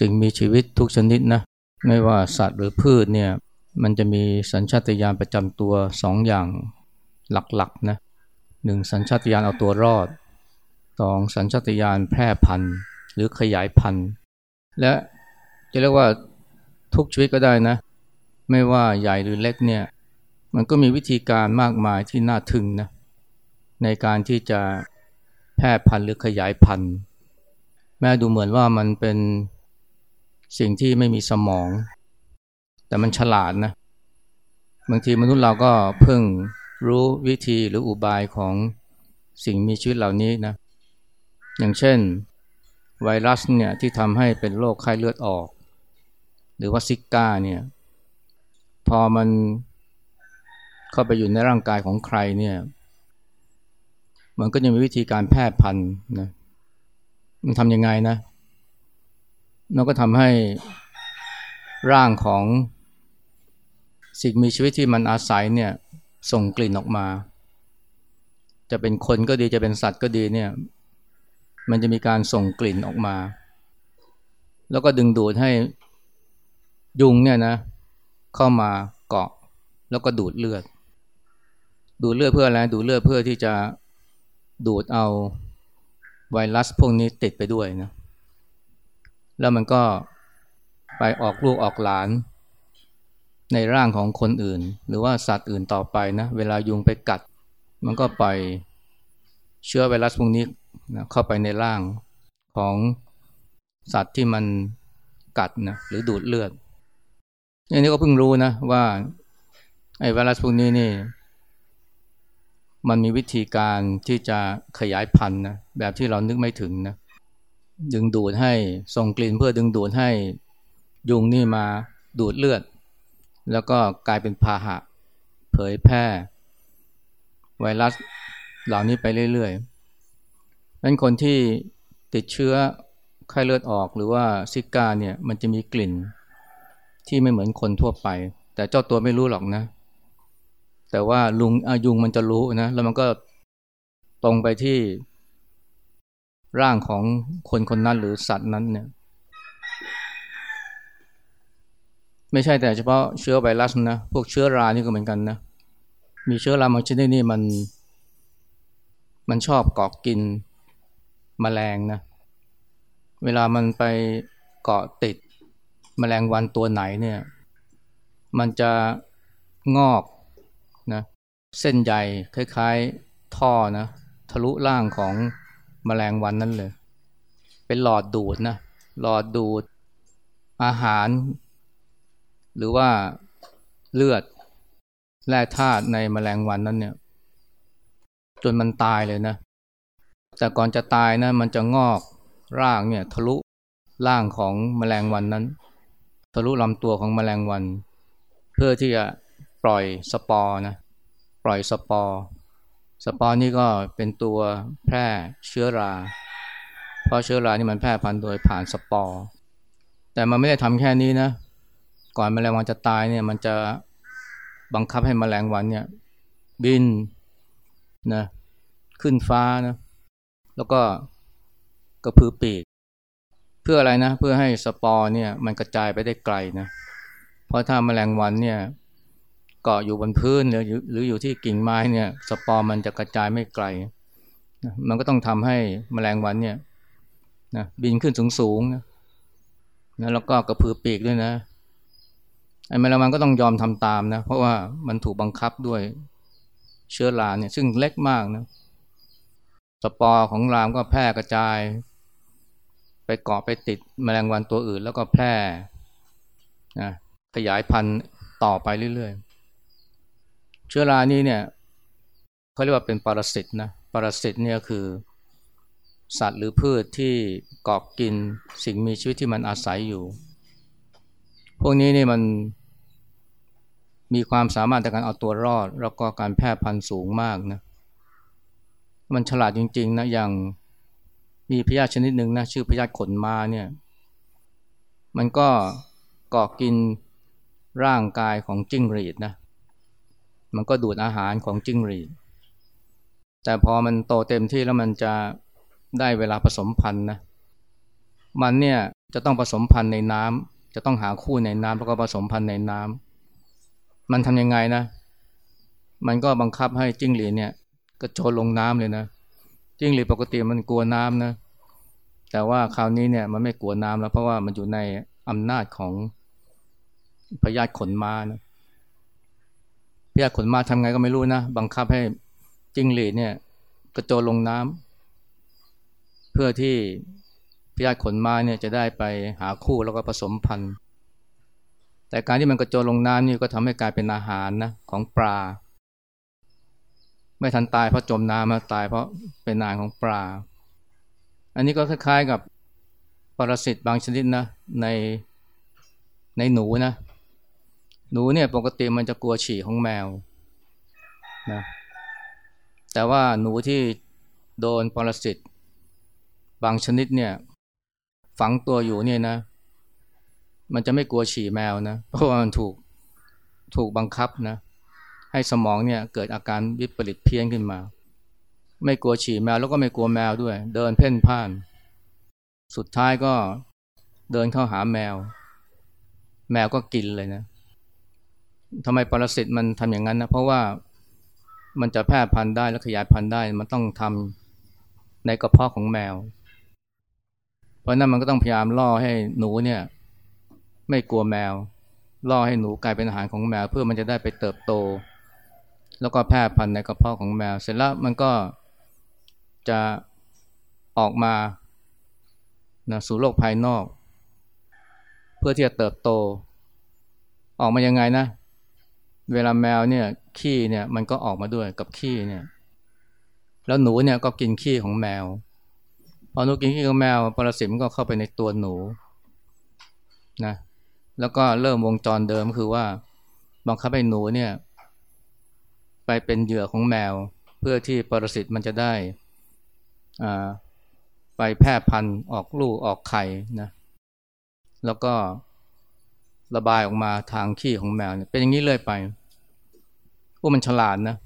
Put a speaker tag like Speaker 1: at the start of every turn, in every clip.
Speaker 1: สิ่งมีชีวิตทุกชนิดนะไม่ว่าสัตว์หรือพืชเนี่ยมันจะมีสัญชาตญาณประจำตัวสองอย่างหลักๆนะหนึ่งสัญชาตญาณเอาตัวรอดสองสัญชาตญาณแพร่พันธุ์หรือขยายพันธุ์และจะเรียกว่าทุกชีวิตก็ได้นะ ไม่ว่าใหญ่หรือเล็กเนี่ยมันก็มีวิธีการมากมายที่น่าทึ่งนะในการที่จะแพร่พันธุ์หรือขยายพันธุ์แม้ดูเหมือนว่ามันเป็น สิ่งที่ไม่มีสมอง แต่มันฉลาดนะ บางทีมนุษย์เราก็เพิ่งรู้วิธีหรืออุบายของสิ่งมีชีวิตเหล่านี้นะ อย่างเช่น ไวรัสเนี่ยที่ทำให้เป็นโรคไข้เลือดออก หรือว่าซิก้าเนี่ย พอมันเข้าไปอยู่ในร่างกายของใครเนี่ย มันก็ยังมีวิธีการแพร่พันธุ์นะ มันทำยังไงนะ มันก็ทำให้ร่างของสิ่งมีชีวิตที่มันอาศัยเนี่ย ส่งกลิ่นออกมา จะเป็นคนก็ดีจะเป็นสัตว์ก็ดีเนี่ย มันจะมีการส่งกลิ่นออกมา แล้วก็ดึงดูดให้ยุงเนี่ยนะ เข้ามาเกาะ แล้วก็ดูดเลือด ดูดเลือดเพื่ออะไรดูดเลือดเพื่อที่จะดูดเอาไวรัสพวกนี้ติดไปด้วยนะ แล้วมันก็ไปออกลูกออกหลาน ในร่างของคนอื่น หรือว่าสัตว์อื่นต่อไปนะ เวลายุงไปกัด มันก็ไปเชื้อไวรัสพวกนี้นะเข้าไปในร่างของสัตว์ที่มันกัดนะหรือดูดเลือดอันนี้ก็เพิ่งรู้นะว่าไอ้ไวรัสพวกนี้นี่ มันมีวิธีการที่จะขยายพันธุ์นะแบบที่เรานึกไม่ถึงนะ ดึงดูดให้ส่งกลิ่นเพื่อดึงดูดให้ยุงนี่มาดูดเลือด แล้วก็กลายเป็นพาหะ เผยแพร่ ไวรัสเหล่านี้ไปเรื่อยๆนั้นคนที่ติดเชื้อไข้เลือดออกหรือว่าซิก้าเนี่ยมันจะมีกลิ่นที่ไม่เหมือนคนทั่วไป แต่เจ้าตัวไม่รู้หรอกนะ แต่ว่าลุงอายุงมันจะรู้นะ แล้วมันก็ตรงไปที่ ร่างของคนคนนั้นหรือสัตว์นั้นเนี่ยไม่ใช่แต่เฉพาะเชื้อไวรัสนะ พวกเชื้อรานี่ก็เหมือนกันนะ มีเชื้อราบางชนิดนี่มัน มันชอบเกาะกินมแมลงนะ เวลามันไปเกาะติดมแมลงวันตัวไหนเนี่ย มันจะงอกนะ เส้นใหญ่คล้าย ๆ ท่อนะ ทะลุร่างของ มแมลงวันนั้นเลย เป็นหลอดดูดนะหลอดดูดอาหาร หรือว่าเลือดแร่ธาตุในแมลงวันนั้นเนี่ย จนมันตายเลยนะ แต่ก่อนจะตายนะ มันจะงอกร่างเนี่ย ทะลุร่างของแมลงวันนั้น ทะลุลำตัวของแมลงวัน เพื่อที่จะปล่อยสปอร์นะ ปล่อยสปอร์ สปอร์นี่ก็เป็นตัวแพร่เชื้อรา เพราะเชื้อรานี่มันแพร่พันธุ์โดยผ่านสปอร์ แต่มันไม่ได้ทำแค่นี้นะ ก่อนแมลงวันจะตายเนี่ยมันจะบังคับให้แมลงวันเนี่ยบินนะขึ้นฟ้านะแล้วก็กระพือปีก เพื่ออะไรนะ เพื่อให้สปอร์เนี่ยมันกระจายไปได้ไกลนะ เพราะถ้าแมลงวันเนี่ย เกาะอยู่บนพื้นหรือหรืออยู่ที่กิ่งไม้เนี่ยสปอร์มันจะกระจายไม่ไกล มันก็ต้องทำให้มแมลงวันเนี่ยนะบินขึ้นสูงๆนะนะแล้วก็กระพือปีกด้วยนะไอ้แมลงวันก็ต้องยอมทำตามนะเพราะว่ามันถูกบังคับด้วยเชื้อราเนี่ยซึ่งเล็กมากนะสปอร์ของรามก็แพร่กระจาย ไปเกาะไปติดมแมลงวันตัวอื่น แล้วก็แพร่นะขยายพันธุ์ต่อไปเรื่อยๆ เชื้อรานี้เนี่ยเขาเรียกว่าเป็นปรสิตนะปรสิตเนี่ยคือสัตว์หรือพืชที่เกาะกินสิ่งมีชีวิตที่มันอาศัยอยู่ พวกนี้นี่มันมีความสามารถในการเอาตัวรอด แล้วก็การแพร่พันธุ์สูงมากนะ มันฉลาดจริงๆนะ อย่างมีพยาธิชนิดหนึ่งนะชื่อพยาธิขนมาเนี่ย มันก็เกาะกินร่างกายของจิ้งหรีดนะ มันก็ดูดอาหารของจิ้งหรีดแต่พอมันโตเต็มที่แล้วมันจะได้เวลาผสมพันธุ์นะมันเนี่ยจะต้องผสมพันธุ์ในน้ำจะต้องหาคู่ในน้ำแล้วก็ผสมพันธุ์ในน้ำมันทำยังไงนะ มันก็บังคับให้จิ้งหรีดเนี่ยกระโจนลงน้ำเลยนะจิ้งหรีดปกติมันกลัวน้ำนะแต่ว่าคราวนี้เนี่ยมันไม่กลัวน้ำแล้วเพราะว่ามันอยู่ในอำนาจของพยาธิขนม้านะ พยาธิขนมาทำไงก็ไม่รู้นะ บังคับให้จิ้งหรีดเนี่ย กระโจนลงน้ำเพื่อที่พยาธิขนมาเนี่ยจะได้ไปหาคู่แล้วก็ผสมพันธุ์ แต่การที่มันกระโจนลงน้ำนี่ก็ทำให้กลายเป็นอาหารนะของปลา ไม่ทันตายเพราะจมน้ำมาตายเพราะเป็นอาหารของปลา อันนี้ก็คล้ายๆกับปรสิตบางชนิดนะในในหนูนะ หนูเนี่ยปกติมันจะกลัวฉี่ของแมวนะแต่ว่าหนูที่โดนปรสิตบางชนิดเนี่ยฝังตัวอยู่เนี่ยนะ มันจะไม่กลัวฉี่แมวนะเพราะว่ามันถูกถูกบังคับนะ ให้สมองเนี่ยเกิดอาการวิปริตเพี้ยนขึ้นมา ไม่กลัวฉี่แมวแล้วก็ไม่กลัวแมวด้วย เดินเพ่นพ่าน สุดท้ายก็เดินเข้าหาแมว แมวก็กินเลยนะ ทำไมปรสิตมันทำอย่างนั้นนะเพราะว่ามันจะแพร่พันธุ์ได้และขยายพันธุ์ได้ มันต้องทำในกระเพาะของแมว เพราะนั้นมันก็ต้องพยายามล่อให้หนูเนี่ย ไม่กลัวแมว ล่อให้หนูกลายเป็นอาหารของแมว เพื่อมันจะได้ไปเติบโต แล้วก็แพร่พันธุ์ในกระเพาะของแมว เสร็จแล้วมันก็จะออกมานะสู่โลกภายนอก เพื่อที่จะเติบโต ออกมายังไงนะ เวลาแมวเนี่ยขี้เนี่ยมันก็ออกมาด้วยกับขี้เนี่ย แล้วหนูเนี่ยก็กินขี้ของแมว พอหนูกินขี้ของแมวปรสิตมันก็เข้าไปในตัวหนูนะแล้วก็เริ่มวงจรเดิมคือว่าบังคับให้หนูเนี่ย ไปเป็นเหยื่อของแมว เพื่อที่ปรสิตมันจะได้อ่าไปแพร่พันธุ์ออกลูกออกไข่นะ แล้วก็ระบายออกมาทางขี้ของแมวเนี่ยเป็นอย่างนี้เลยไป วกมันฉลาดนะ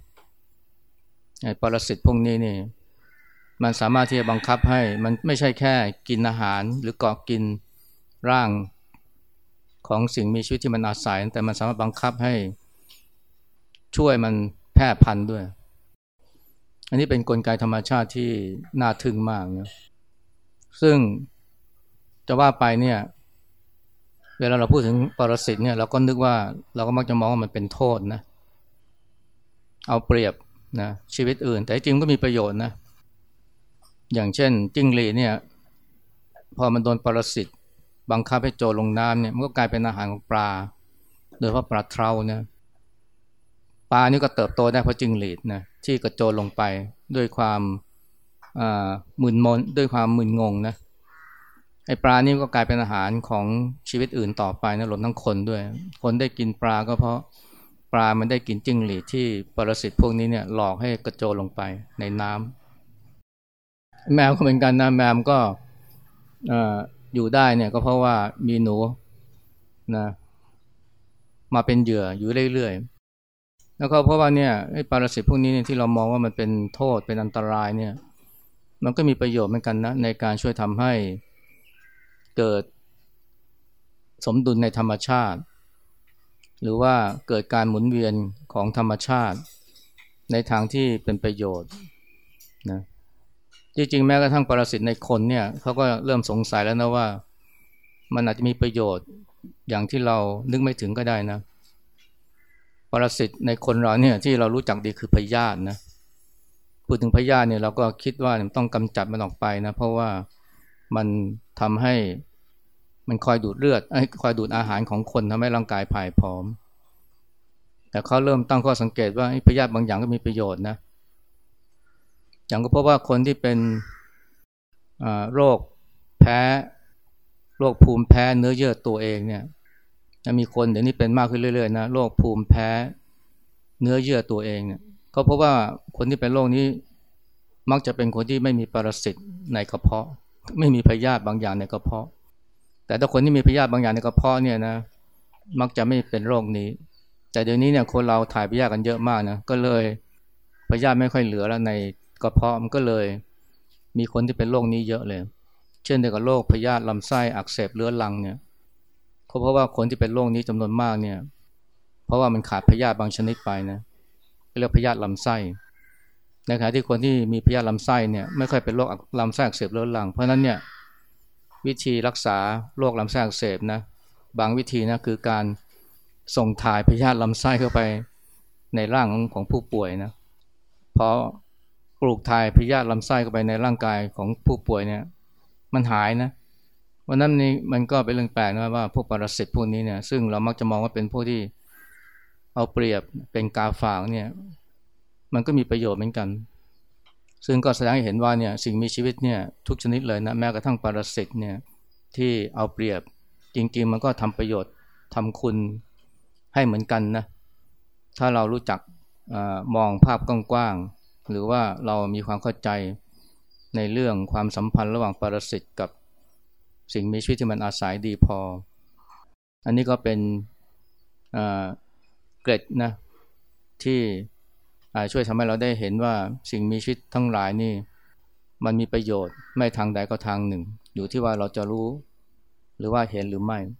Speaker 1: ไอ้ปรสิตพวกนี้นี่มันสามารถที่จะบังคับให้มันไม่ใช่แค่กินอาหาร หรือเกาะกินร่างของสิ่งมีชีวิตที่มันอาศัย แต่มันสามารถบังคับให้ช่วยมันแพร่พันธุ์ด้วย อันนี้เป็นนกลไกธรรมชาติที่น่าทึ่งมากนะซึ่งจะว่าไปเนี่ยเวลาเราพูดถึงปรสิตเนี่ยเราก็นึกว่าเราก็มักจะมองว่ามันเป็นโทษนะ เอาเปรียบนะชีวิตอื่น แต่จริงก็มีประโยชน์นะ อย่างเช่น จิ้งหรีเนี่ย พอมันโดนปรสิตบังคับให้โจลงน้ำเนี่ยมันก็กลายเป็นอาหารของปลา โดยเฉพาะปลาเทาเนี่ยปลานี่ก็เติบโตได้เพราะจิ้งหรีดนะที่กระโจนลงไปด้วยความมึนมนด้วยความมึนงงนะไอปลานี่ก็กลายเป็นอาหารของชีวิตอื่นต่อไปนะรวมทั้งคนด้วย คนได้กินปลาก็เพราะ ปลามันได้กินจิ้งหรีดที่ปรสิตพวกนี้เนี่ยหลอกให้กระโจนลงไปในน้ำแมวก็เหมือนกันนะแมวก็อยู่ได้เนี่ยก็เพราะว่ามีหนูนะมาเป็นเหยื่ออยู่เรื่อยๆแล้วก็เพราะว่าเนี่ยไอ้ปรสิตพวกนี้เนี่ยที่เรามองว่ามันเป็นโทษเป็นอันตรายเนี่ยมันก็มีประโยชน์เหมือนกันนะในการช่วยทำให้เกิดสมดุลในธรรมชาติ หรือว่าเกิดการหมุนเวียนของธรรมชาติ ในทางที่เป็นประโยชน์นะจริงๆแม้กระทั่งปรสิตในคนเนี่ยเขาก็เริ่มสงสัยแล้วนะว่า มันอาจจะมีประโยชน์อย่างที่เรานึกไม่ถึงก็ได้นะ ปรสิตในคนเราเนี่ยที่เรารู้จักดีคือพยาธินะพูดถึงพยาธิเนี่ยเราก็คิดว่าต้องกำจัดมันออกไปนะ เพราะว่ามันทำให้ มันคอยดูดเลือดคอยดูดอาหารของคนทำให้ร่างกายผายผอม แต่เขาเริ่มตั้งข้อสังเกตว่าพยาธิบางอย่างก็มีประโยชน์นะ อย่างก็พบว่าคนที่เป็นโรคแพ้โรคภูมิแพ้เนื้อเยื่อตัวเองเนี่ยมีคนเดี๋ยวนี้เป็นมากขึ้นเรื่อยๆนะโรคภูมิแพ้เนื้อเยื่อตัวเองเนี่ยเขาพบว่าคนที่เป็นโรคนี้มักจะเป็นคนที่ไม่มีปรสิตในกระเพาะ ไม่มีพยาธิบางอย่างในกระเพาะ แต่ถ้าคนที่มีพยาธิบางอย่างในกระเพาะเนี่ยนะมักจะไม่เป็นโรคนี้ แต่เดี๋ยวนี้เนี่ยคนเราถ่ายพยาธิกันเยอะมากนะก็เลยพยาธิไม่ค่อยเหลือแล้วในกระเพาะมันก็เลย มีคนที่เป็นโรคนี้เยอะเลย เช่นเดียวกับโรคพยาธิลำไส้อักเสบเรื้อรังเนี่ยเพราะว่าคนที่เป็นโรคนี้จำนวนมากเนี่ย เพราะว่ามันขาดพยาธิบางชนิดไปนะเรียกพยาธิลำไส้ในขณะที่คนที่มีพยาธิลำไส้เนี่ยไม่ค่อยเป็นโรคลำไส้อักเสบเรื้อรัง เพราะนั้นเนี่ย วิธีรักษาโรคลำไส้อักเสบนะบางวิธีนะคือการส่งถ่ายพยาธิลำไส้เข้าไปในร่างของผู้ป่วยนะเพราะปลูกถ่ายพยาธิลำไส้เข้าไปในร่างกายของผู้ป่วยเนี่ยมันหายนะวันนั้นนี่มันก็เป็นเรื่องแปลกนะว่าพวกปรสิตพวกนี้เนี่ยซึ่งเรามักจะมองว่าเป็นพวกที่เอาเปรียบเป็นกาฝากเนี่ยมันก็มีประโยชน์เหมือนกัน ซึ่งก็แสดงให้เห็นว่าเนี่ยสิ่งมีชีวิตเนี่ยทุกชนิดเลยนะแม้กระทั่งปรสิตเนี่ยที่เอาเปรียบจริง ๆ มันก็ทำประโยชน์ทำคุณให้เหมือนกันนะถ้าเรารู้จักอมองภาพกว้างๆหรือว่าเรามีความเข้าใจในเรื่องความสัมพันธ์ระหว่างปรสิตกับสิ่งมีชีวิตที่มันอาศัยดีพอ อันนี้ก็เป็นเกร็ดนะที่ ช่วยทำให้เราได้เห็นว่าสิ่งมีชีวิตทั้งหลายนี่ มันมีประโยชน์ไม่ทางใดก็ทางหนึ่ง อยู่ที่ว่าเราจะรู้ หรือว่าเห็นหรือไม่